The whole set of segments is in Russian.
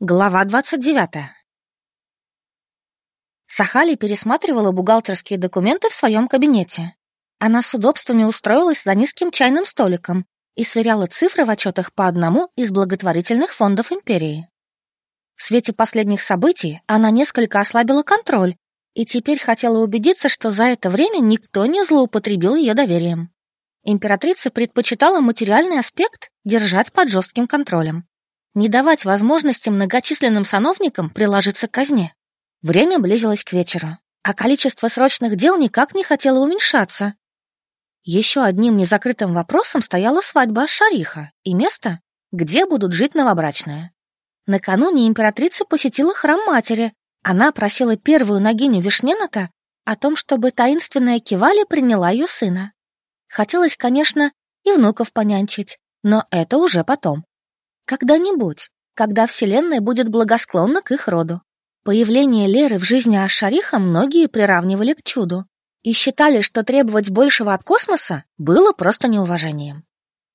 Глава 29. Сахали пересматривала бухгалтерские документы в своем кабинете. Она с удобствами устроилась за низким чайным столиком и сверяла цифры в отчетах по одному из благотворительных фондов империи. В свете последних событий она несколько ослабила контроль и теперь хотела убедиться, что за это время никто не злоупотребил ее доверием. Императрица предпочитала материальный аспект держать под жестким контролем не давать возможности многочисленным сановникам приложиться к казне. Время близилось к вечеру, а количество срочных дел никак не хотело уменьшаться. Еще одним незакрытым вопросом стояла свадьба Шариха и место, где будут жить новобрачные. Накануне императрица посетила храм матери. Она просила первую ногиню Вишнената о том, чтобы таинственная Кивали приняла ее сына. Хотелось, конечно, и внуков понянчить, но это уже потом. Когда-нибудь, когда Вселенная будет благосклонна к их роду. Появление Леры в жизни Ашариха многие приравнивали к чуду и считали, что требовать большего от космоса было просто неуважением.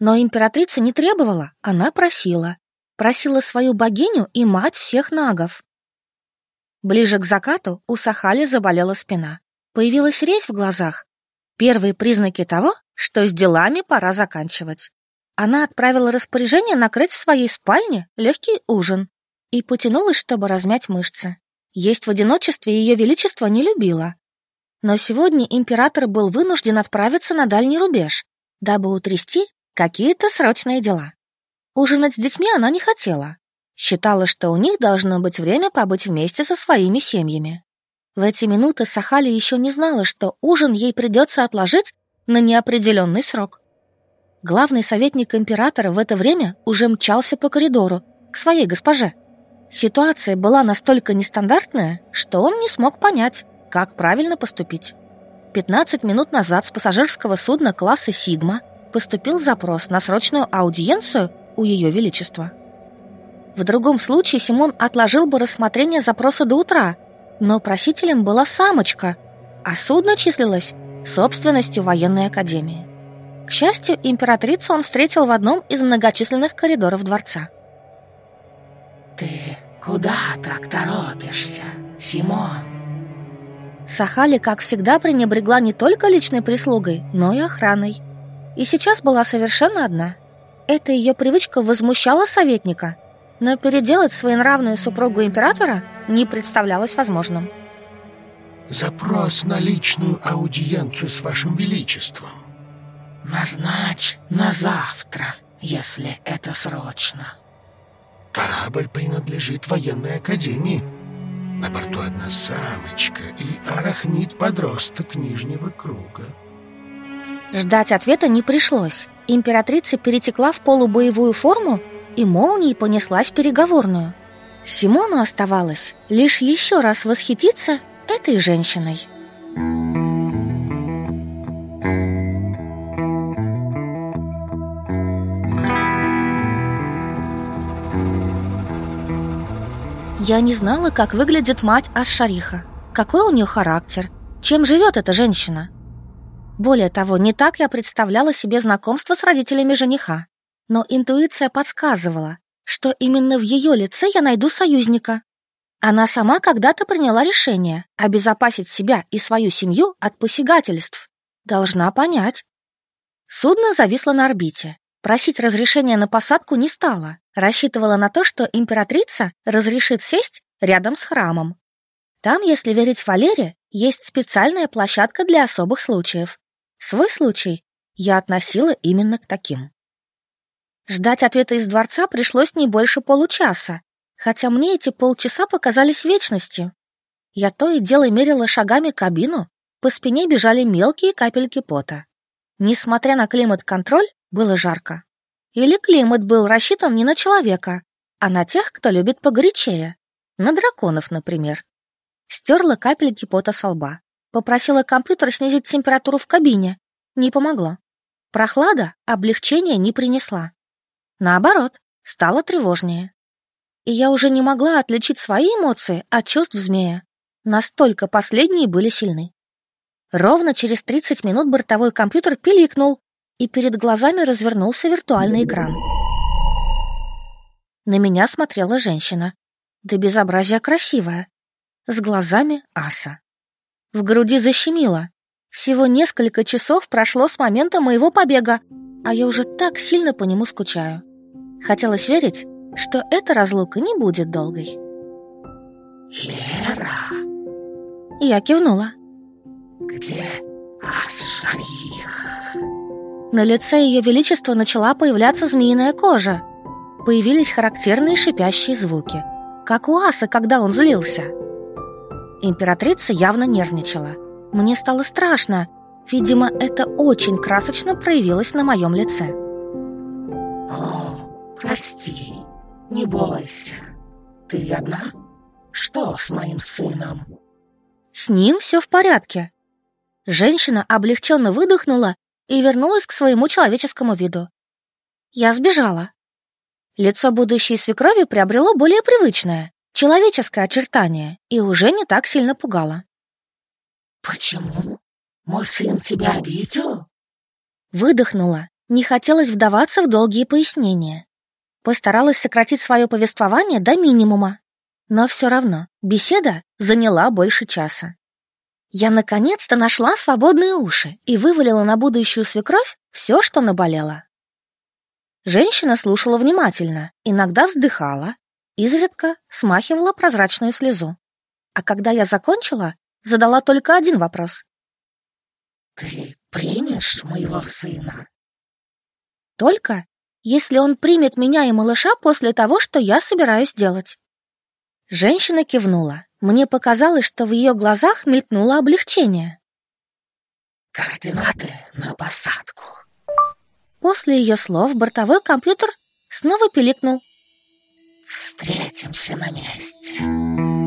Но императрица не требовала, она просила. Просила свою богиню и мать всех нагов. Ближе к закату у Сахали заболела спина. Появилась резь в глазах. Первые признаки того, что с делами пора заканчивать. Она отправила распоряжение накрыть в своей спальне легкий ужин и потянулась, чтобы размять мышцы. Есть в одиночестве ее величество не любила. Но сегодня император был вынужден отправиться на дальний рубеж, дабы утрясти какие-то срочные дела. Ужинать с детьми она не хотела. Считала, что у них должно быть время побыть вместе со своими семьями. В эти минуты Сахали еще не знала, что ужин ей придется отложить на неопределенный срок. Главный советник императора в это время уже мчался по коридору к своей госпоже. Ситуация была настолько нестандартная, что он не смог понять, как правильно поступить. 15 минут назад с пассажирского судна класса «Сигма» поступил запрос на срочную аудиенцию у Ее Величества. В другом случае Симон отложил бы рассмотрение запроса до утра, но просителем была самочка, а судно числилось собственностью военной академии. К счастью, императрицу он встретил в одном из многочисленных коридоров дворца. «Ты куда так торопишься, Симон?» Сахали, как всегда, пренебрегла не только личной прислугой, но и охраной. И сейчас была совершенно одна. Эта ее привычка возмущала советника, но переделать своенравную супругу императора не представлялось возможным. «Запрос на личную аудиенцию с вашим величеством». Назначь на завтра, если это срочно. Корабль принадлежит военной академии. На борту одна самочка и арахнит-подросток нижнего круга. Ждать ответа не пришлось. Императрица перетекла в полубоевую форму и молнией понеслась в переговорную. Симону оставалось лишь еще раз восхититься этой женщиной. Я не знала, как выглядит мать Аш-Шариха, какой у нее характер, чем живет эта женщина. Более того, не так я представляла себе знакомство с родителями жениха. Но интуиция подсказывала, что именно в ее лице я найду союзника. Она сама когда-то приняла решение обезопасить себя и свою семью от посягательств. Должна понять. Судно зависло на орбите. Просить разрешения на посадку не стала. Рассчитывала на то, что императрица разрешит сесть рядом с храмом. Там, если верить Валере, есть специальная площадка для особых случаев. Свой случай я относила именно к таким. Ждать ответа из дворца пришлось не больше получаса, хотя мне эти полчаса показались вечностью. Я то и дело мерила шагами кабину, по спине бежали мелкие капельки пота. Несмотря на климат-контроль, было жарко. Или климат был рассчитан не на человека, а на тех, кто любит погорячее. На драконов, например. Стерла капельки пота со лба. Попросила компьютер снизить температуру в кабине. Не помогло. Прохлада облегчения не принесла. Наоборот, стало тревожнее. И я уже не могла отличить свои эмоции от чувств змея. Настолько последние были сильны. Ровно через 30 минут бортовой компьютер пиликнул, и перед глазами развернулся виртуальный экран. На меня смотрела женщина, Да безобразие красивая. С глазами аса. В груди защемило. Всего несколько часов прошло с момента моего побега, а я уже так сильно по нему скучаю. Хотелось верить, что эта разлука не будет долгой. «Лера!» Я кивнула. «Где Ас-Шарих?» На лице Ее Величества начала появляться змеиная кожа. Появились характерные шипящие звуки, как у аса, когда он злился. Императрица явно нервничала. Мне стало страшно. Видимо, это очень красочно проявилось на моем лице. «О, прости, не бойся. Ты одна? Что с моим сыном?» С ним все в порядке. Женщина облегченно выдохнула и вернулась к своему человеческому виду. Я сбежала. Лицо будущей свекрови приобрело более привычное, человеческое очертание и уже не так сильно пугало. «Почему? Мой сын тебя обидел?» Выдохнула, не хотелось вдаваться в долгие пояснения. Постаралась сократить свое повествование до минимума. Но все равно беседа заняла больше часа. Я наконец-то нашла свободные уши и вывалила на будущую свекровь все, что наболело. Женщина слушала внимательно, иногда вздыхала, изредка смахивала прозрачную слезу. А когда я закончила, задала только один вопрос. «Ты примешь моего сына?» «Только если он примет меня и малыша после того, что я собираюсь делать». Женщина кивнула. Мне показалось, что в ее глазах мелькнуло облегчение. «Координаты на посадку». После ее слов бортовой компьютер снова пиликнул. «Встретимся на месте».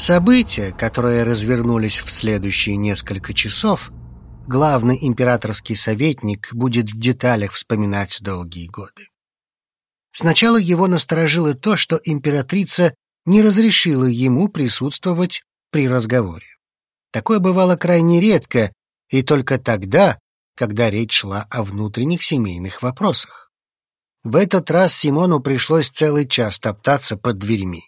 События, которые развернулись в следующие несколько часов, главный императорский советник будет в деталях вспоминать долгие годы. Сначала его насторожило то, что императрица не разрешила ему присутствовать при разговоре. Такое бывало крайне редко и только тогда, когда речь шла о внутренних семейных вопросах. В этот раз Симону пришлось целый час топтаться под дверьми.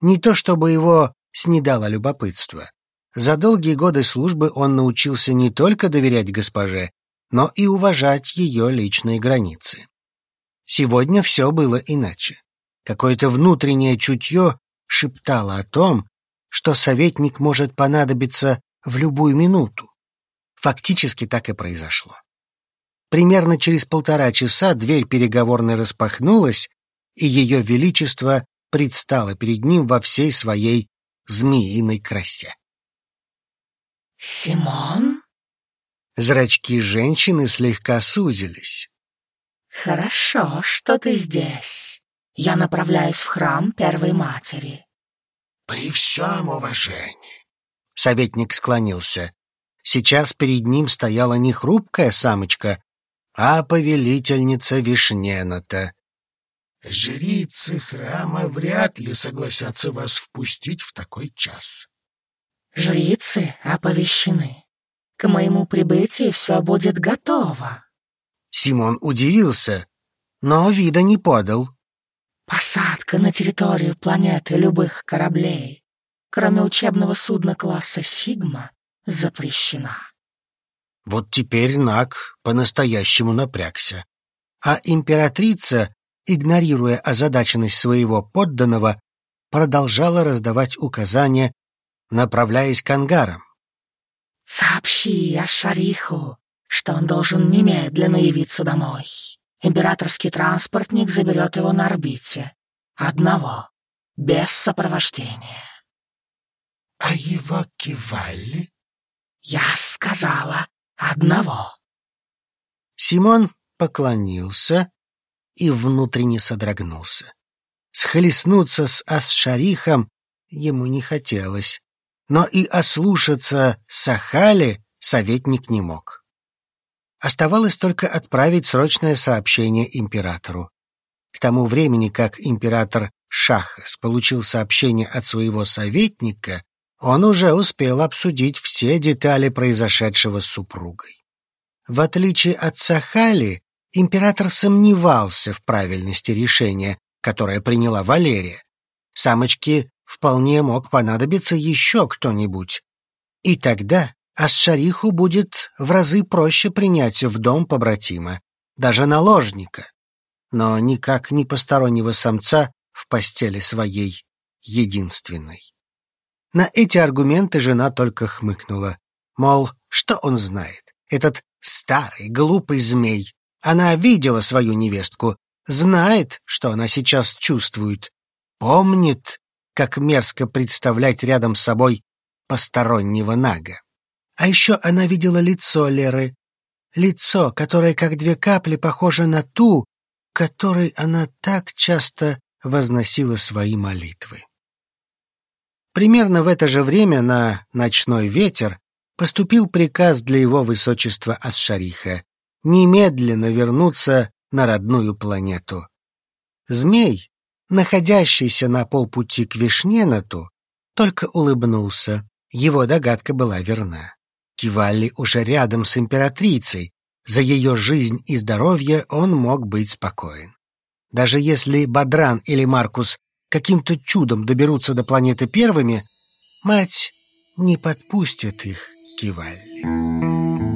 Не то чтобы его снедало любопытство. За долгие годы службы он научился не только доверять госпоже, но и уважать ее личные границы. Сегодня все было иначе. Какое-то внутреннее чутье шептало о том, что советник может понадобиться в любую минуту. Фактически так и произошло. Примерно через полтора часа дверь переговорной распахнулась, и ее величество предстало перед ним во всей своей змеиной красе. «Симон?» Зрачки женщины слегка сузились. «Хорошо, что ты здесь. Я направляюсь в храм Первой Матери». «При всем уважении». Советник склонился. Сейчас перед ним стояла не хрупкая самочка, а повелительница Вишнената. Жрицы храма вряд ли согласятся вас впустить в такой час. Жрицы оповещены. К моему прибытию все будет готово. Симон удивился, но вида не подал. Посадка на территорию планеты любых кораблей, кроме учебного судна класса «Сигма», запрещена. Вот теперь Нак по-настоящему напрягся. А императрица игнорируя озадаченность своего подданного, продолжала раздавать указания, направляясь к ангарам. «Сообщи Ашариху, что он должен немедленно явиться домой. Императорский транспортник заберет его на орбите. Одного, без сопровождения». «А его кивали?» «Я сказала одного». Симон поклонился, и внутренне содрогнулся. Схлестнуться с Асшарихом ему не хотелось, но и ослушаться Сахали советник не мог. Оставалось только отправить срочное сообщение императору. К тому времени, как император Шахас получил сообщение от своего советника, он уже успел обсудить все детали произошедшего с супругой. В отличие от Сахали, император сомневался в правильности решения, которое приняла Валерия. Самочке вполне мог понадобиться еще кто-нибудь. И тогда Асшариху будет в разы проще принять в дом побратима, даже наложника, но никак не постороннего самца в постели своей единственной. На эти аргументы жена только хмыкнула, мол, что он знает, этот старый глупый змей. Она видела свою невестку, знает, что она сейчас чувствует, помнит, как мерзко представлять рядом с собой постороннего нага. А еще она видела лицо Леры. Лицо, которое, как две капли, похоже на ту, которой она так часто возносила свои молитвы. Примерно в это же время на «Ночной ветер» поступил приказ для его высочества Асшариха немедленно вернуться на родную планету. Змей, находящийся на полпути к Вишненату, только улыбнулся. Его догадка была верна. Кивалли уже рядом с императрицей. За ее жизнь и здоровье он мог быть спокоен. Даже если Бадран или Маркус каким-то чудом доберутся до планеты первыми, мать не подпустит их к Кивалли.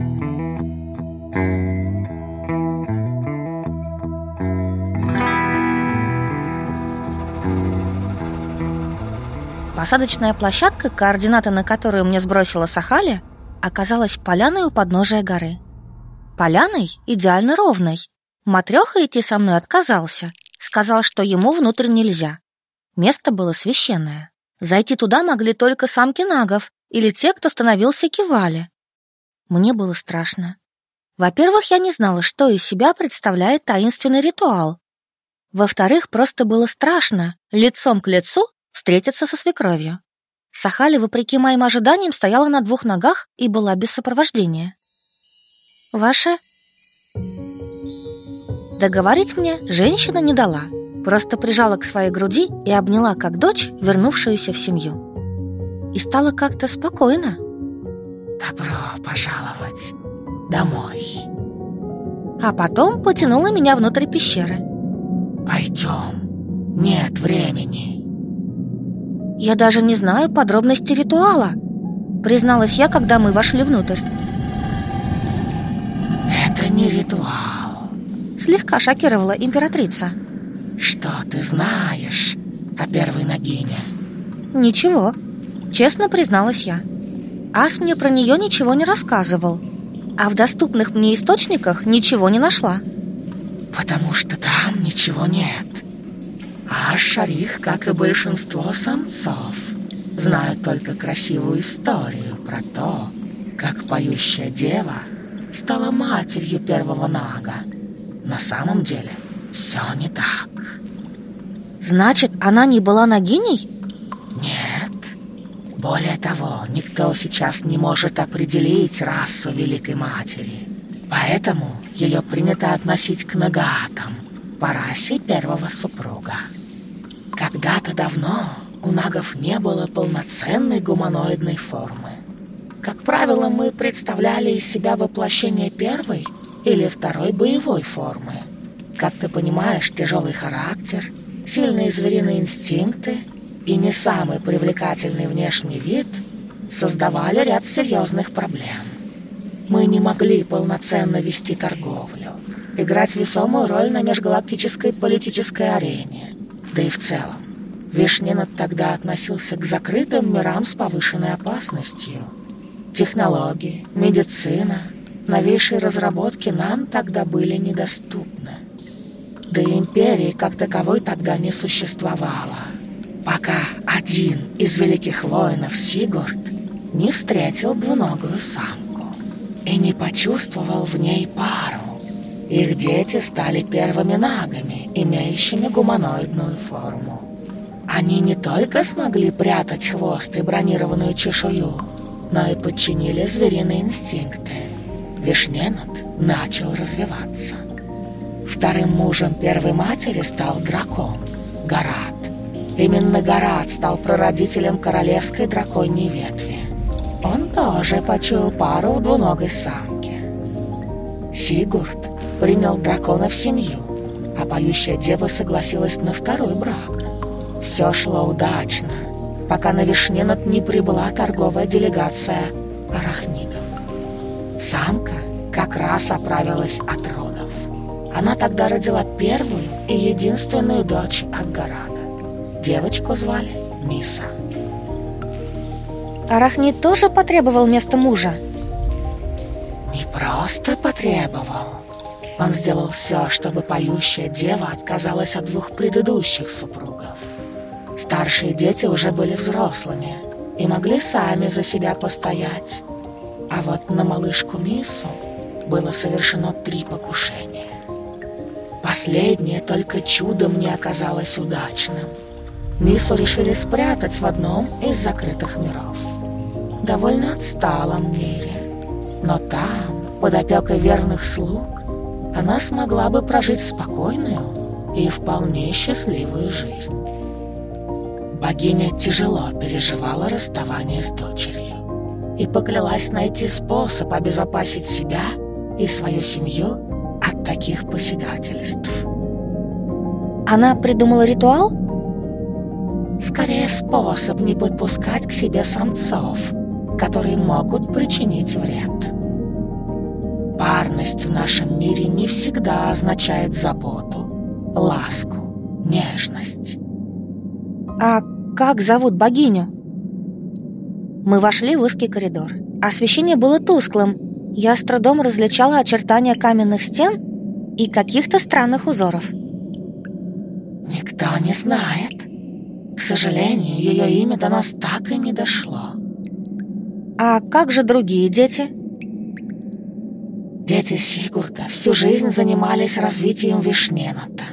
Посадочная площадка, координаты на которую мне сбросила Сахали, оказалась поляной у подножия горы. Поляной идеально ровной. Матреха идти со мной отказался. Сказал, что ему внутрь нельзя. Место было священное. Зайти туда могли только самки нагов или те, кто становился кивали. Мне было страшно. Во-первых, я не знала, что из себя представляет таинственный ритуал. Во-вторых, просто было страшно лицом к лицу встретиться со свекровью. Сахали, вопреки моим ожиданиям, стояла на двух ногах и была без сопровождения. «Ваше...» Договорить мне женщина не дала, просто прижала к своей груди и обняла как дочь, вернувшуюся в семью. И стало как-то спокойно. «Добро пожаловать домой!» А потом потянула меня внутрь пещеры. «Пойдем, нет времени!» «Я даже не знаю подробности ритуала», призналась я, когда мы вошли внутрь. «Это не ритуал», слегка шокировала императрица. «Что ты знаешь о первой Нагине?» «Ничего», честно призналась я. Ас мне про нее ничего не рассказывал, а в доступных мне источниках ничего не нашла. «Потому что там ничего нет», а Шарих, как и большинство самцов, знают только красивую историю про то, как поющая дева стала матерью первого нага. На самом деле все не так. Значит, она не была нагиней? Нет. Более того, никто сейчас не может определить расу Великой Матери. Поэтому ее принято относить к нагатам, по расе первого супруга. Когда-то давно у нагов не было полноценной гуманоидной формы. Как правило, мы представляли из себя воплощение первой или второй боевой формы. Как ты понимаешь, тяжелый характер, сильные звериные инстинкты и не самый привлекательный внешний вид создавали ряд серьезных проблем. Мы не могли полноценно вести торговлю, играть весомую роль на межгалактической политической арене, да и в целом. Вишнинов тогда относился к закрытым мирам с повышенной опасностью. Технологии, медицина, новейшие разработки нам тогда были недоступны. Да и империи как таковой тогда не существовало. Пока один из великих воинов Сигурд не встретил двуногую самку и не почувствовал в ней пару. Их дети стали первыми нагами, имеющими гуманоидную форму. Они не только смогли прятать хвост и бронированную чешую, но и подчинили звериные инстинкты. Вишненут начал развиваться. Вторым мужем первой матери стал дракон, Гарат. Именно Гарат стал прародителем королевской драконьей ветви. Он тоже почуял пару в двуногой самке. Сигурд принял дракона в семью, а поющая дева согласилась на второй брак. Все шло удачно, пока на Вишненот не прибыла торговая делегация арахнидов. Самка как раз оправилась от родов. Она тогда родила первую и единственную дочь от Гарада. Девочку звали Миса. Арахнит тоже потребовал место мужа? Не просто потребовал. Он сделал все, чтобы поющая дева отказалась от двух предыдущих супругов. Старшие дети уже были взрослыми и могли сами за себя постоять. А вот на малышку Мису было совершено три покушения. Последнее только чудом не оказалось удачным – Мису решили спрятать в одном из закрытых миров. Довольно отсталом мире. Но там, под опекой верных слуг, она смогла бы прожить спокойную и вполне счастливую жизнь. Богиня тяжело переживала расставание с дочерью и поклялась найти способ обезопасить себя и свою семью от таких посягательств. Она придумала ритуал? Скорее способ не подпускать к себе самцов, которые могут причинить вред. Парность в нашем мире не всегда означает заботу, ласку, нежность. А как зовут богиню? Мы вошли в узкий коридор. Освещение было тусклым. Я с трудом различала очертания каменных стен и каких-то странных узоров. Никто не знает. К сожалению, ее имя до нас так и не дошло. А как же другие дети? Дети Сигурда всю жизнь занимались развитием Вишнената.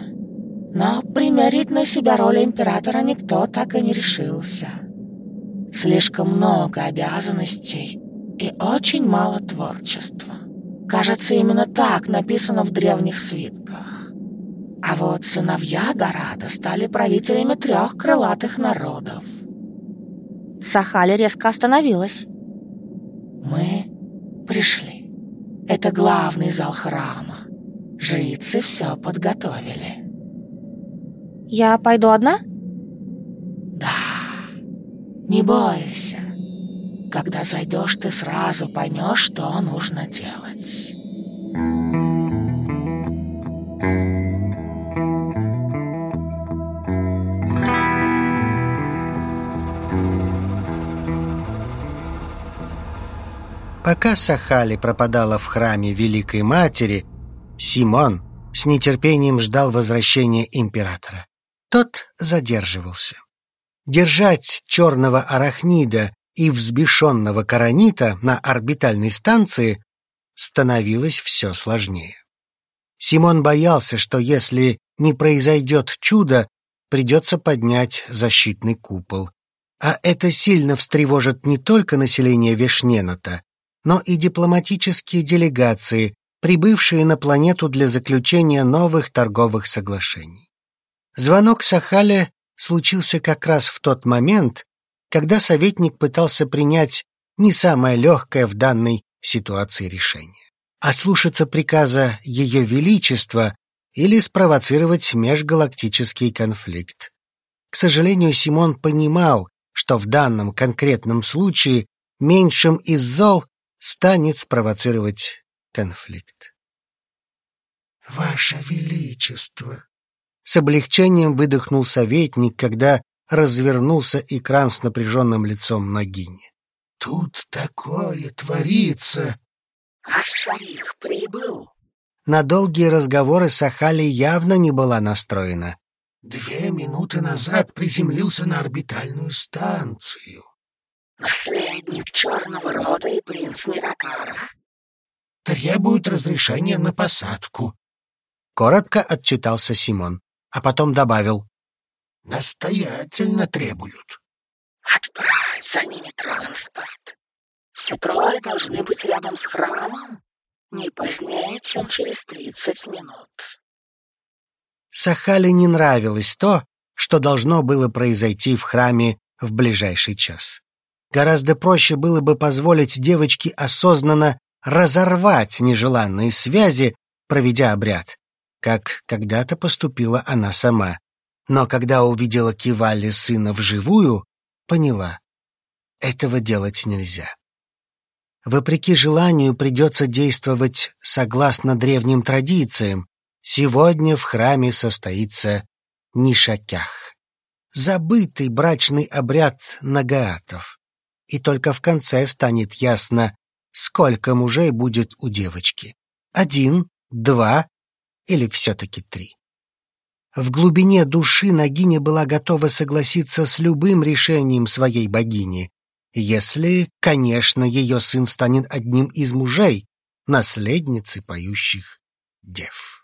Но примерить на себя роль императора никто так и не решился. Слишком много обязанностей и очень мало творчества. Кажется, именно так написано в древних свитках. А вот сыновья Горада стали правителями трех крылатых народов. Сахали резко остановилась. Мы пришли. Это главный зал храма. Жрицы все подготовили. Я пойду одна? Да. Не бойся. Когда зайдешь, ты сразу поймешь, что нужно делать. Пока Сахали пропадала в храме Великой Матери, Симон с нетерпением ждал возвращения императора. Тот задерживался. Держать черного арахнида и взбешенного коронита на орбитальной станции становилось все сложнее. Симон боялся, что если не произойдет чудо, придется поднять защитный купол. А это сильно встревожит не только население Вишнената, но и дипломатические делегации, прибывшие на планету для заключения новых торговых соглашений. Звонок Сахале случился как раз в тот момент, когда советник пытался принять не самое легкое в данной ситуации решение, а приказа Ее Величества или спровоцировать межгалактический конфликт. К сожалению, Симон понимал, что в данном конкретном случае меньшим из зол станет спровоцировать конфликт. «Ваше Величество!» С облегчением выдохнул советник, когда развернулся экран с напряженным лицом Нагини. «Тут такое творится!» «А шарих прибыл?» На долгие разговоры Сахали явно не была настроена. «Две минуты назад приземлился на орбитальную станцию наследник черного рода и принц Миракара. Требуют разрешения на посадку. Коротко отчитался Симон, а потом добавил. Настоятельно требуют. Отправь за ними транспорт. Все трое должны быть рядом с храмом не позднее, чем через тридцать минут. Сахале не нравилось то, что должно было произойти в храме в ближайший час. Гораздо проще было бы позволить девочке осознанно разорвать нежеланные связи, проведя обряд, как когда-то поступила она сама. Но когда увидела Кивали сына вживую, поняла, этого делать нельзя. Вопреки желанию придется действовать согласно древним традициям. Сегодня в храме состоится Нишакях, забытый брачный обряд нагаатов. И только в конце станет ясно, сколько мужей будет у девочки. Один, два или все-таки три. В глубине души Нагиня была готова согласиться с любым решением своей богини, если, конечно, ее сын станет одним из мужей, наследницы поющих дев.